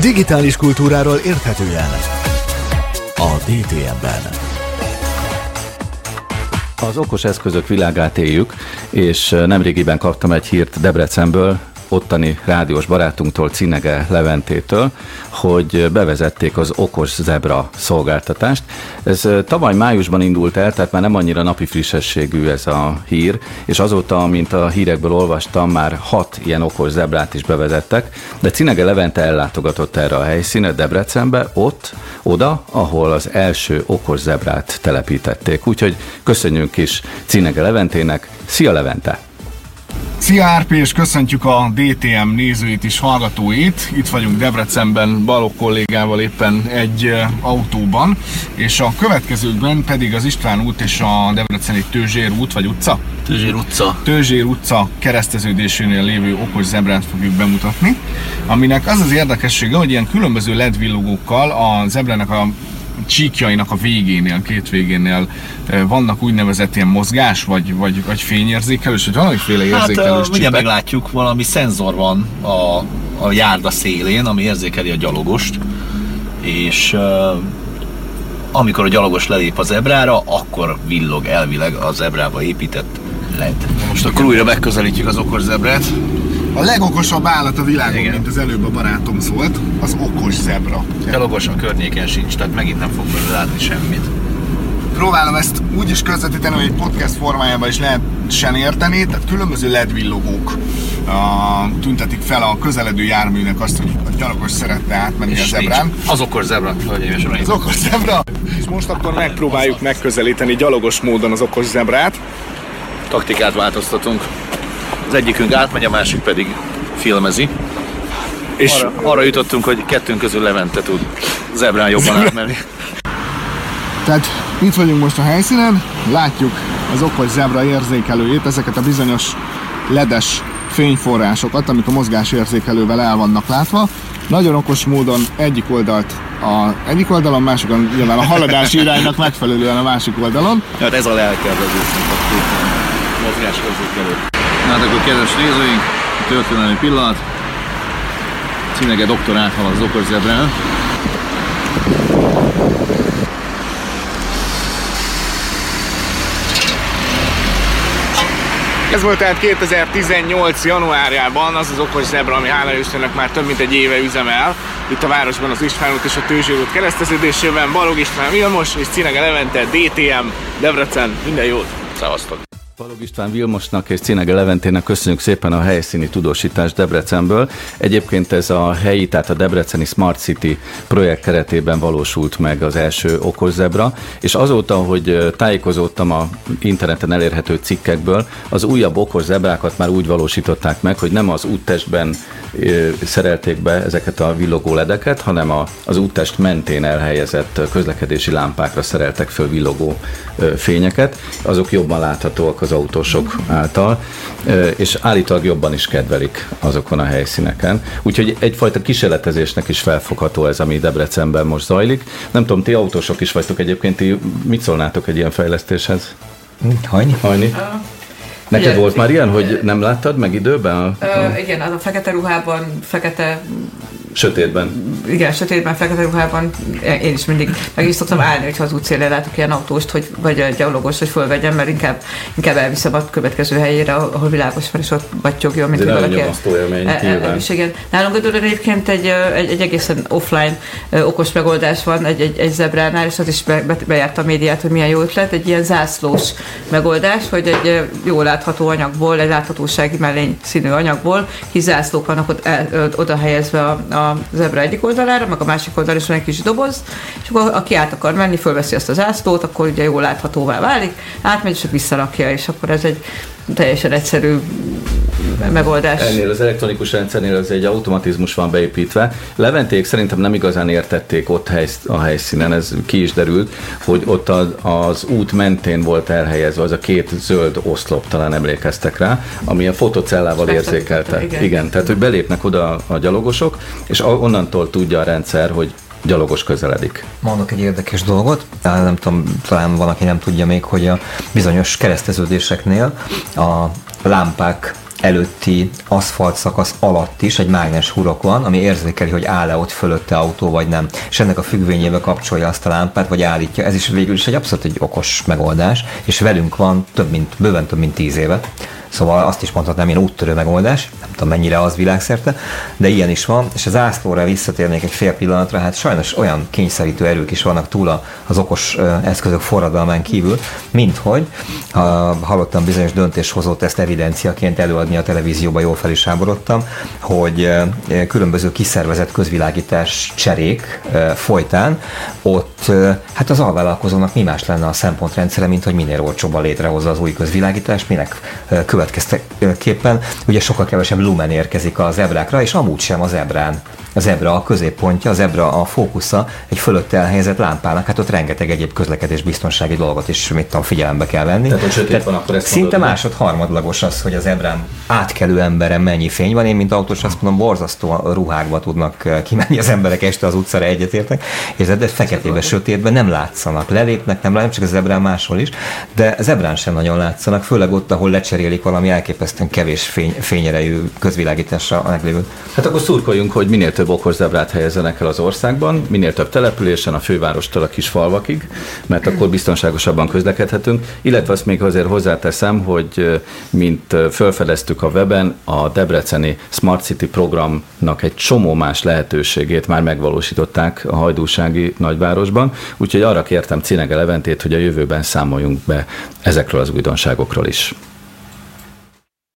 Digitális kultúráról érthetően a DTM-ben. Az okos eszközök világát éljük, és nemrégiben kaptam egy hírt Debrecenből, ottani rádiós barátunktól, Cinege Leventétől, hogy bevezették az okos zebra szolgáltatást. Ez tavaly májusban indult el, tehát már nem annyira napi frissességű ez a hír, és azóta, mint a hírekből olvastam, már hat ilyen okos zebrát is bevezettek, de Cinege Levente ellátogatott erre a helyszínet Debrecenbe, ott, oda, ahol az első okos zebrát telepítették. Úgyhogy köszönjünk is Cinege Leventének. Szia Levente! Szia Árpi, és köszöntjük a DTM nézőit és hallgatóit. Itt vagyunk Debrecenben Balok kollégával éppen egy autóban, és a következőkben pedig az István út és a Debreceni Tőzsér út, vagy utca? Tőzsér utca. Tőzsér utca kereszteződésénél lévő okos zebrát fogjuk bemutatni, aminek az az érdekessége, hogy ilyen különböző LED villogókkal a zebrának a csíkjainak a végénél, két végénél vannak úgynevezett ilyen mozgás, vagy, vagy, vagy fényérzékelős, vagy valamiféle érzékelős hát, ugye meglátjuk, valami szenzor van a, a járda szélén, ami érzékeli a gyalogost, és uh, amikor a gyalogos lelép az ebrára, akkor villog elvileg az ebrába épített LED. Most akkor újra megközelítjük az okos zebrát. A legokosabb állat a világon, Igen. mint az előbb a barátom szólt, az okos zebra. Gyalogos a környéken sincs, tehát megint nem fog belőle látni semmit. Próbálom ezt úgy is közvetíteni, hogy egy podcast formájában is lehessen érteni, tehát különböző LED villogók uh, tüntetik fel a közeledő járműnek azt, hogy a gyalogos szeretne átmenni és a zebrán. Az okos zebra, hölgyeim Az okos zebra. És most akkor megpróbáljuk megközelíteni gyalogos módon az okos zebrát. Taktikát változtatunk. Az egyikünk átmegy, a másik pedig filmezi. És arra, arra jutottunk, hogy kettőnk közül Levente tud zebrán jobban átmenni. Tehát itt vagyunk most a helyszínen, látjuk az okos zebra érzékelőjét, ezeket a bizonyos ledes fényforrásokat, amik a mozgás érzékelővel el vannak látva. Nagyon okos módon egyik oldalt a egyik oldalon, másikon nyilván a haladási iránynak megfelelően a másik oldalon. Hát ez a lelke az a mozgás érzékelő. Na hát akkor kedves nézőink, a történelmi pillanat. Cinege doktor áthal az okos zebrán. Ez volt tehát 2018. januárjában az az okos zebra, ami hála Istennek már több mint egy éve üzemel. Itt a városban az István út és a Tőzsér út kereszteződésében. Balog István Vilmos és Cinege Levente, DTM, Debrecen. Minden jót! Szevasztok! Balog István Vilmosnak és Cinege Leventének köszönjük szépen a helyszíni tudósítást Debrecenből. Egyébként ez a helyi, tehát a Debreceni Smart City projekt keretében valósult meg az első okos zebra, és azóta, hogy tájékozódtam a interneten elérhető cikkekből, az újabb okos zebrákat már úgy valósították meg, hogy nem az úttestben szerelték be ezeket a villogó ledeket, hanem az úttest mentén elhelyezett közlekedési lámpákra szereltek föl villogó fényeket. Azok jobban láthatóak az autósok által, és állítólag jobban is kedvelik azokon a helyszíneken. Úgyhogy egyfajta kísérletezésnek is felfogható ez, ami Debrecenben most zajlik. Nem tudom, ti autósok is vagytok egyébként, ti mit szólnátok egy ilyen fejlesztéshez? Hajni? Hajni. Neked ugye, volt már ilyen, hogy nem láttad meg időben? A... igen, az a fekete ruhában, fekete Sötétben. Igen, sötétben, fekete ruhában én is mindig meg is szoktam állni, hogyha az útszélre látok ilyen autóst, hogy, vagy egy gyalogos, hogy fölvegyem, mert inkább, inkább elviszem a következő helyére, ahol világos van, és ott battyogjon, mint hogy valaki. el, el, igen. Nálunk Gödöllön egyébként egy, egy, egy, egészen offline okos megoldás van egy, egy, egy zebránál, és az is be, be, bejárt a médiát, hogy milyen jó ötlet, egy ilyen zászlós megoldás, hogy egy jól látható anyagból, egy láthatósági mellény színű anyagból, kis zászlók vannak ott, el, oda helyezve a, a a zebra egyik oldalára, meg a másik oldalra is van egy kis doboz, és akkor aki át akar menni, fölveszi azt az ászlót, akkor ugye jól láthatóvá válik, átmegy, és visszarakja, és akkor ez egy teljesen egyszerű megoldás. Ennél az elektronikus rendszernél az egy automatizmus van beépítve. Leventék szerintem nem igazán értették ott a helyszínen, ez ki is derült, hogy ott az, az út mentén volt elhelyezve az a két zöld oszlop, talán emlékeztek rá, ami a fotocellával érzékelte. Igen. igen, tehát hogy belépnek oda a gyalogosok, és onnantól tudja a rendszer, hogy gyalogos közeledik. Mondok egy érdekes dolgot, nem tudom, talán van, aki nem tudja még, hogy a bizonyos kereszteződéseknél a lámpák előtti aszfalt szakasz alatt is egy mágnes hurok van, ami érzékeli, hogy áll-e ott fölötte autó vagy nem. És ennek a függvényébe kapcsolja azt a lámpát, vagy állítja. Ez is végül is egy abszolút egy okos megoldás, és velünk van több mint, bőven több mint tíz éve. Szóval azt is mondhatnám, ilyen úttörő megoldás, nem tudom mennyire az világszerte, de ilyen is van, és az ászlóra visszatérnék egy fél pillanatra, hát sajnos olyan kényszerítő erők is vannak túl az okos eszközök forradalmán kívül, mint hogy ha hallottam bizonyos döntéshozót ezt evidenciaként előadni a televízióba, jól fel is háborodtam, hogy különböző kiszervezett közvilágítás cserék folytán ott hát az alvállalkozónak mi más lenne a szempontrendszere, mint hogy minél olcsóbban létrehozza az új közvilágítást, minek követ következteképpen ugye sokkal kevesebb lumen érkezik az ebrákra, és amúgy sem az ebrán. Az ebra a középpontja, az ebra a fókusza egy fölött elhelyezett lámpának, hát ott rengeteg egyéb közlekedés biztonsági dolgot is mit tudom, figyelembe kell venni. Tehát, hogy sötét van, akkor ezt Szinte mondod, másod harmadlagos az, hogy az ebrán átkelő emberen mennyi fény van. Én, mint autós azt mondom, borzasztó ruhákba tudnak kimenni az emberek este az utcára egyetértek, és de feketébe, sötétbe nem látszanak, lelépnek, nem, nem csak az ebrán máshol is, de az ebrán sem nagyon látszanak, főleg ott, ahol lecserélik valami elképesztően kevés fény, fényerejű közvilágításra meglévő. Hát akkor szurkoljunk, hogy minél több okos zebrát helyezzenek el az országban, minél több településen, a fővárostól a kis falvakig, mert akkor biztonságosabban közlekedhetünk. Illetve azt még azért hozzáteszem, hogy mint felfedeztük a weben, a Debreceni Smart City programnak egy csomó más lehetőségét már megvalósították a hajdúsági nagyvárosban, úgyhogy arra kértem Cinege Leventét, hogy a jövőben számoljunk be ezekről az újdonságokról is.